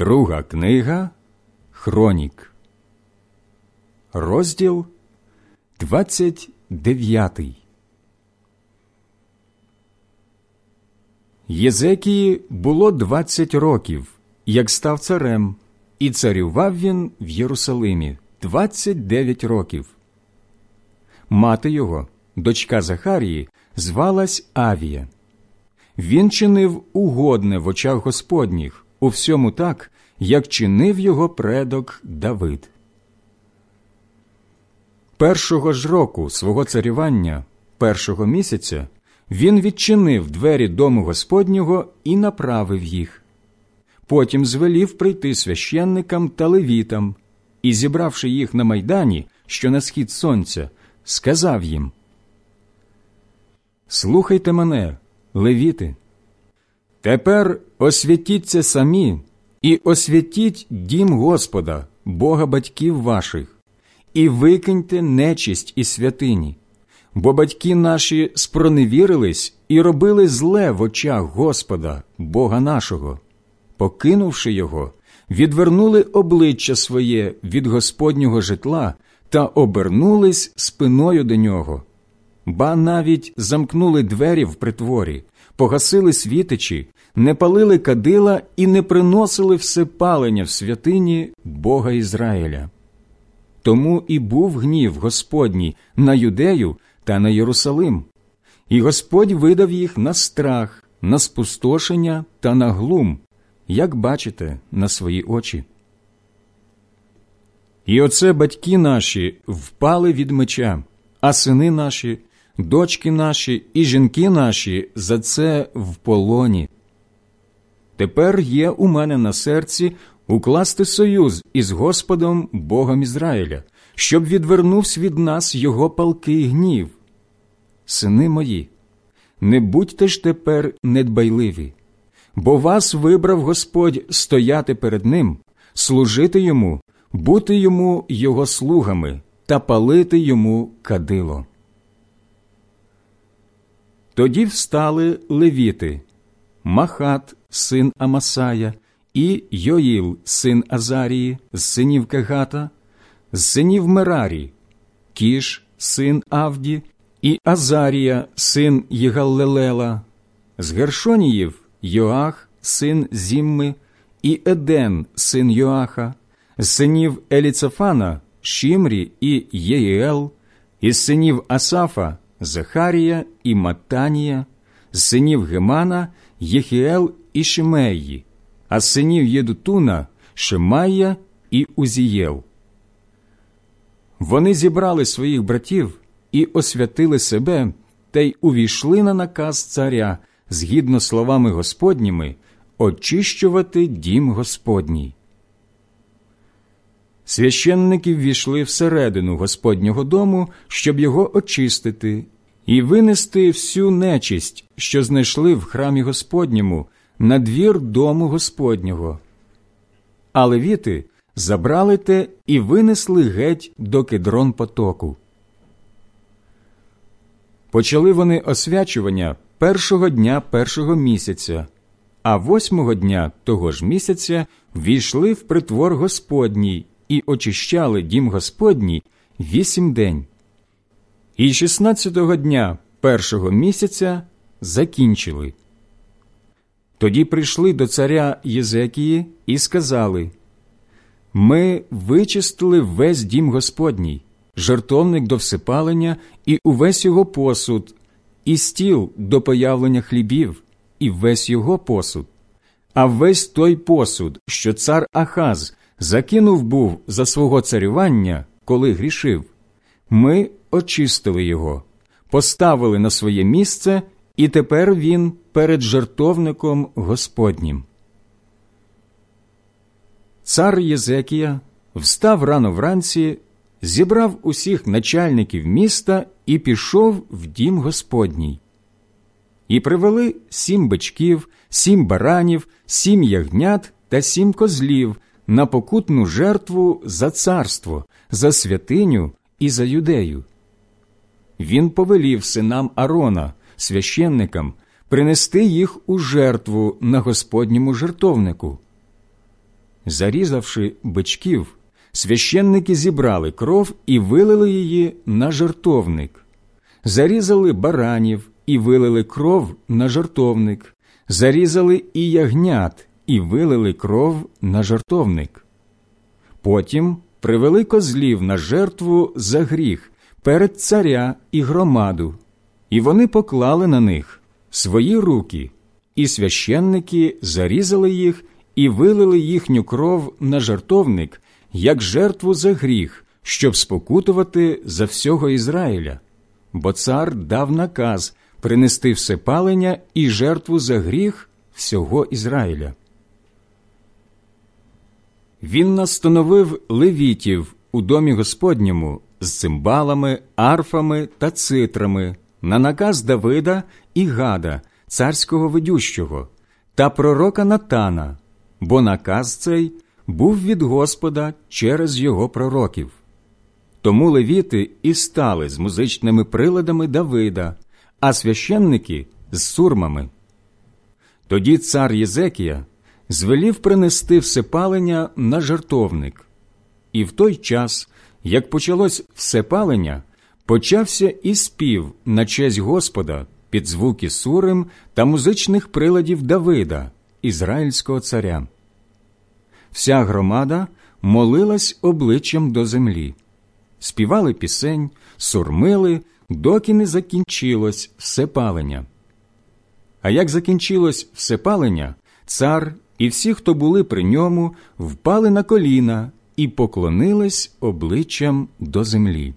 Друга книга Хронік, розділ 29 Єзекії було 20 років, як став царем, і царював він в Єрусалимі 29 років. Мати його, дочка Захарії, звалась Авія. Він чинив угодне в очах Господніх у всьому так, як чинив його предок Давид. Першого ж року свого царювання, першого місяця, він відчинив двері дому Господнього і направив їх. Потім звелів прийти священникам та левітам і, зібравши їх на майдані, що на схід сонця, сказав їм Слухайте мене, левіти. Тепер освятіться самі і освятіть дім Господа, Бога батьків ваших, і викиньте нечисть і святині, бо батьки наші спроневірились і робили зле в очах Господа, Бога нашого, покинувши його, відвернули обличчя своє від Господнього житла та обернулись спиною до нього, ба навіть замкнули двері в притворі погасили світичі, не палили кадила і не приносили всепалення в святині Бога Ізраїля. Тому і був гнів Господній на юдею та на Єрусалим, і Господь видав їх на страх, на спустошення та на глум, як бачите на свої очі. І оце батьки наші впали від меча, а сини наші дочки наші і жінки наші за це в полоні. Тепер є у мене на серці укласти союз із Господом Богом Ізраїля, щоб відвернувся від нас його палкий гнів. Сини мої, не будьте ж тепер недбайливі, бо вас вибрав Господь стояти перед Ним, служити йому, бути йому його слугами та палити йому кадило. Тоді встали левіти Махат, син Амасая, і Йоїл, син Азарії, з синів Кегата, з синів Мерарі, Кіш, син Авді, і Азарія, син Єгаллелела, з Гершоніїв Йоах, син Зімми, і Еден, син Йоаха, з синів Еліцефана, Шімрі і Єїел, із синів Асафа Захарія і Матанія, з синів Гемана, Єхіел і Шимеї, а з синів Єдутуна Шимая і Узієл. Вони зібрали своїх братів і освятили себе та й увійшли на наказ царя згідно словами Господніми очищувати дім Господній. Священники ввійшли всередину Господнього дому, щоб його очистити, і винести всю нечисть, що знайшли в храмі Господньому, на двір дому Господнього. А левіти забрали те і винесли геть до кедрон потоку. Почали вони освячування першого дня першого місяця, а восьмого дня того ж місяця ввійшли в притвор Господній і очищали дім Господній вісім день. І шістнадцятого дня першого місяця закінчили. Тоді прийшли до царя Єзекії і сказали Ми вичистили весь дім Господній, жертовник до всипалення і увесь його посуд, і стіл до появлення хлібів, і весь його посуд, а весь той посуд, що цар Ахаз закинув був за свого царювання, коли грішив, ми очистили його, поставили на своє місце, і тепер він перед жертовником Господнім. Цар Єзекія встав рано вранці, зібрав усіх начальників міста і пішов в дім Господній. І привели сім бичків, сім баранів, сім ягнят та сім козлів на покутну жертву за царство, за святиню і за юдею. Він повелів синам Арона, священникам, принести їх у жертву на Господньому жертовнику. Зарізавши бичків, священники зібрали кров і вилили її на жертовник, зарізали баранів і вилили кров на жертовник, зарізали і ягнят і вилили кров на жертовник. Потім привели козлів на жертву за гріх перед царя і громаду, і вони поклали на них свої руки, і священники зарізали їх і вилили їхню кров на жертовник, як жертву за гріх, щоб спокутувати за всього Ізраїля. Бо цар дав наказ принести всепалення і жертву за гріх всього Ізраїля. Він настановив левітів у домі Господньому з цимбалами, арфами та цитрами на наказ Давида і Гада, царського ведющого, та пророка Натана, бо наказ цей був від Господа через його пророків. Тому левіти і стали з музичними приладами Давида, а священники з сурмами. Тоді цар Єзекія звелів принести всепалення на жертовник, і в той час, як почалось всепалення, почався і спів на честь Господа під звуки сурим та музичних приладів Давида, ізраїльського царя. Вся громада молилась обличчям до землі, співали пісень, сурмили, доки не закінчилось всепалення. А як закінчилось всепалення, цар і всі, хто були при ньому, впали на коліна і поклонились обличчям до землі.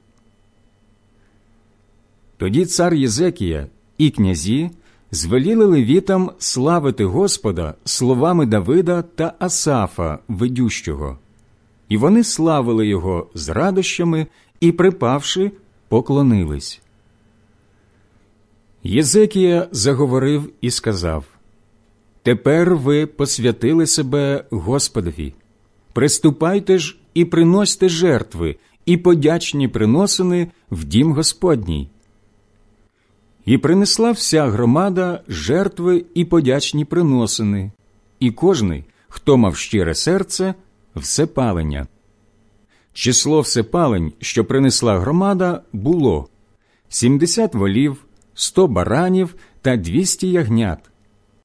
Тоді цар Єзекія і князі звеліли левітам славити Господа словами Давида та Асафа, ведющого, і вони славили його з радощами і, припавши, поклонились. Єзекія заговорив і сказав Тепер ви посвятили себе Господові. Приступайте ж і приносьте жертви, і подячні приносини в дім Господній. І принесла вся громада жертви і подячні приносини, і кожний, хто мав щире серце, всепалення. Число всепалень, що принесла громада, було сімдесят волів, сто баранів та двісті ягнят.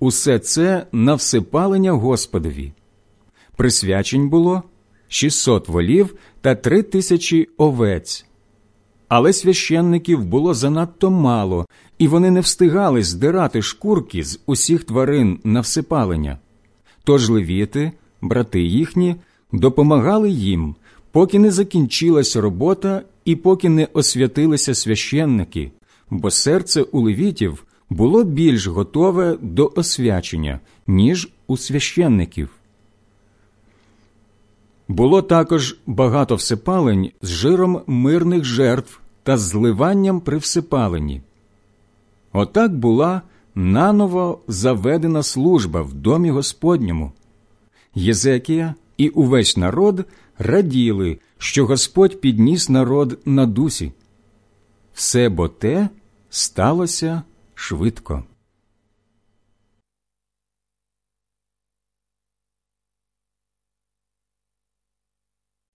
Усе це на всепалення Господові. Присвячень було 600 волів та три тисячі овець. Але священників було занадто мало, і вони не встигали здирати шкурки з усіх тварин на всепалення. Тож левіти, брати їхні, допомагали їм, поки не закінчилась робота і поки не освятилися священники, бо серце у левітів було більш готове до освячення, ніж у священників. Було також багато всепалень з жиром мирних жертв та зливанням при всепаленні. Отак була наново заведена служба в домі Господньому. Єзекія і увесь народ раділи, що Господь підніс народ на дусі. Все бо те сталося швидко.